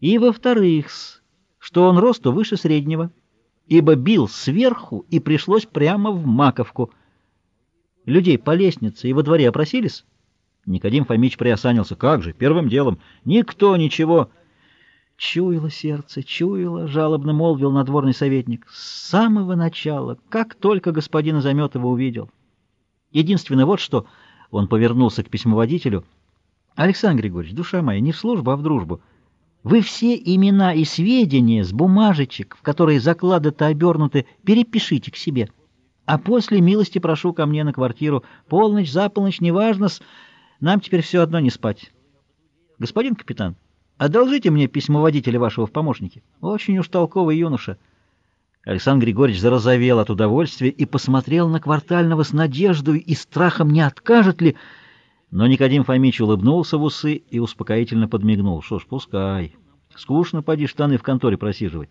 И, во-вторых, что он росту выше среднего, ибо бил сверху и пришлось прямо в маковку. Людей по лестнице и во дворе опросились? Никодим Фомич приосанился. Как же, первым делом. Никто ничего... Чуяло сердце, чуяло, жалобно молвил надворный советник. С самого начала, как только господина Заметова увидел. Единственное вот что... Он повернулся к письмоводителю. Александр Григорьевич, душа моя, не в службу, а в дружбу. Вы все имена и сведения с бумажечек, в которые заклады-то обернуты, перепишите к себе. А после милости прошу ко мне на квартиру. Полночь, за полночь, неважно, с... нам теперь все одно не спать. Господин капитан, одолжите мне письмоводителя вашего в помощники. Очень уж толковый юноша. Александр Григорьевич зарозовел от удовольствия и посмотрел на Квартального с надеждой и страхом, не откажет ли... Но Никодим Фомич улыбнулся в усы и успокоительно подмигнул. Что ж, пускай. Скучно, поди, штаны в конторе просиживать.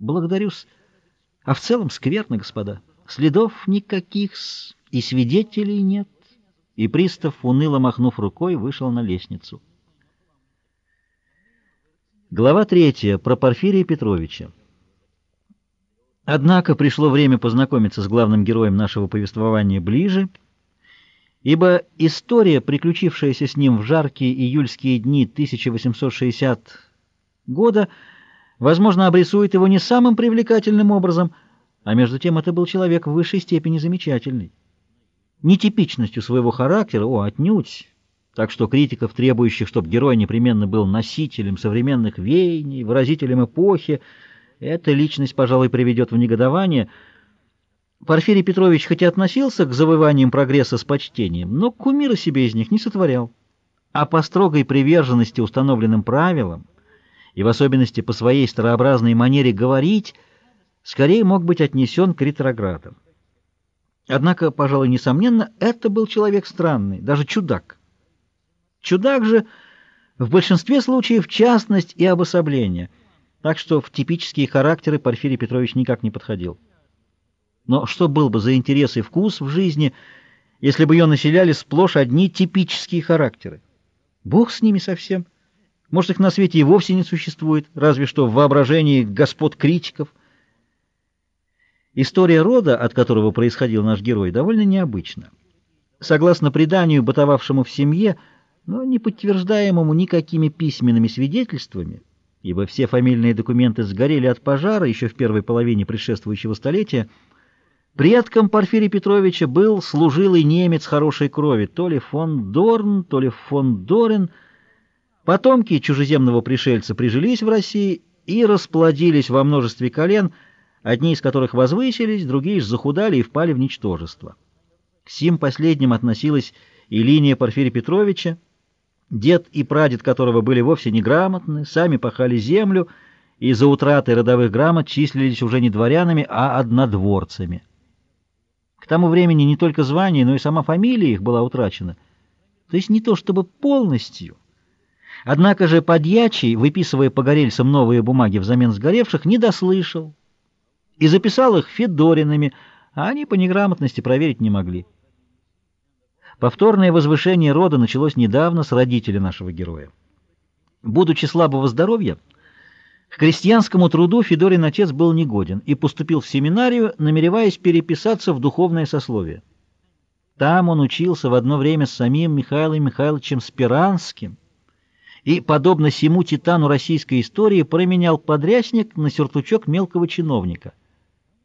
Благодарю-с. А в целом скверно, господа. Следов никаких и свидетелей нет. И пристав, уныло махнув рукой, вышел на лестницу. Глава третья. Про Порфирия Петровича. Однако пришло время познакомиться с главным героем нашего повествования ближе — ибо история, приключившаяся с ним в жаркие июльские дни 1860 года, возможно, обрисует его не самым привлекательным образом, а между тем это был человек в высшей степени замечательный. Нетипичностью своего характера, о, отнюдь, так что критиков, требующих, чтобы герой непременно был носителем современных веяний, выразителем эпохи, эта личность, пожалуй, приведет в негодование – Порфирий Петрович хоть и относился к завоеваниям прогресса с почтением, но кумира себе из них не сотворял. А по строгой приверженности установленным правилам, и в особенности по своей старообразной манере говорить, скорее мог быть отнесен к ретроградам. Однако, пожалуй, несомненно, это был человек странный, даже чудак. Чудак же в большинстве случаев частность и обособление, так что в типические характеры Порфирий Петрович никак не подходил. Но что был бы за интерес и вкус в жизни, если бы ее населяли сплошь одни типические характеры? Бог с ними совсем. Может, их на свете и вовсе не существует, разве что в воображении господ критиков. История рода, от которого происходил наш герой, довольно необычна. Согласно преданию, бытовавшему в семье, но не подтверждаемому никакими письменными свидетельствами, ибо все фамильные документы сгорели от пожара еще в первой половине предшествующего столетия, Предком Порфирия Петровича был служилый немец хорошей крови, то ли фон Дорн, то ли фон Дорен. Потомки чужеземного пришельца прижились в России и расплодились во множестве колен, одни из которых возвысились, другие же захудали и впали в ничтожество. К сим последним относилась и линия Порфирия Петровича, дед и прадед которого были вовсе неграмотны, сами пахали землю и за утратой родовых грамот числились уже не дворянами, а однодворцами. К тому времени не только звание, но и сама фамилия их была утрачена. То есть не то чтобы полностью. Однако же подьячий, выписывая по горельцам новые бумаги взамен сгоревших, не дослышал и записал их Федориными, а они по неграмотности проверить не могли. Повторное возвышение рода началось недавно с родителя нашего героя. Будучи слабого здоровья, к крестьянскому труду Федорин отец был негоден и поступил в семинарию, намереваясь переписаться в духовное сословие. Там он учился в одно время с самим Михаилом Михайловичем Спиранским и, подобно сему титану российской истории, променял подрясник на сюртучок мелкого чиновника.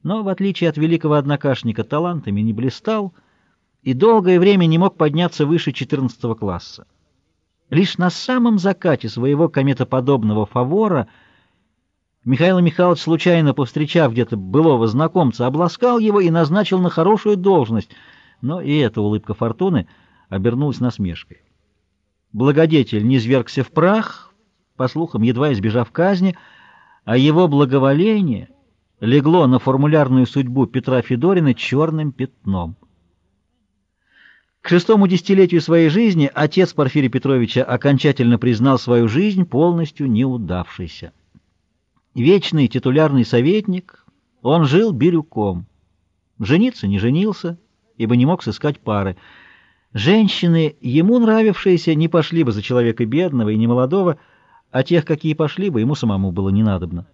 Но, в отличие от великого однокашника, талантами не блистал и долгое время не мог подняться выше 14 класса. Лишь на самом закате своего кометоподобного фавора – Михаил Михайлович, случайно повстречав где-то былого знакомца, обласкал его и назначил на хорошую должность, но и эта улыбка фортуны обернулась насмешкой. Благодетель низвергся в прах, по слухам, едва избежав казни, а его благоволение легло на формулярную судьбу Петра Федорина черным пятном. К шестому десятилетию своей жизни отец Порфирия Петровича окончательно признал свою жизнь полностью неудавшейся вечный титулярный советник, он жил бирюком. Жениться не женился, ибо не мог сыскать пары. Женщины, ему нравившиеся, не пошли бы за человека бедного и немолодого, а тех, какие пошли бы, ему самому было не надобно.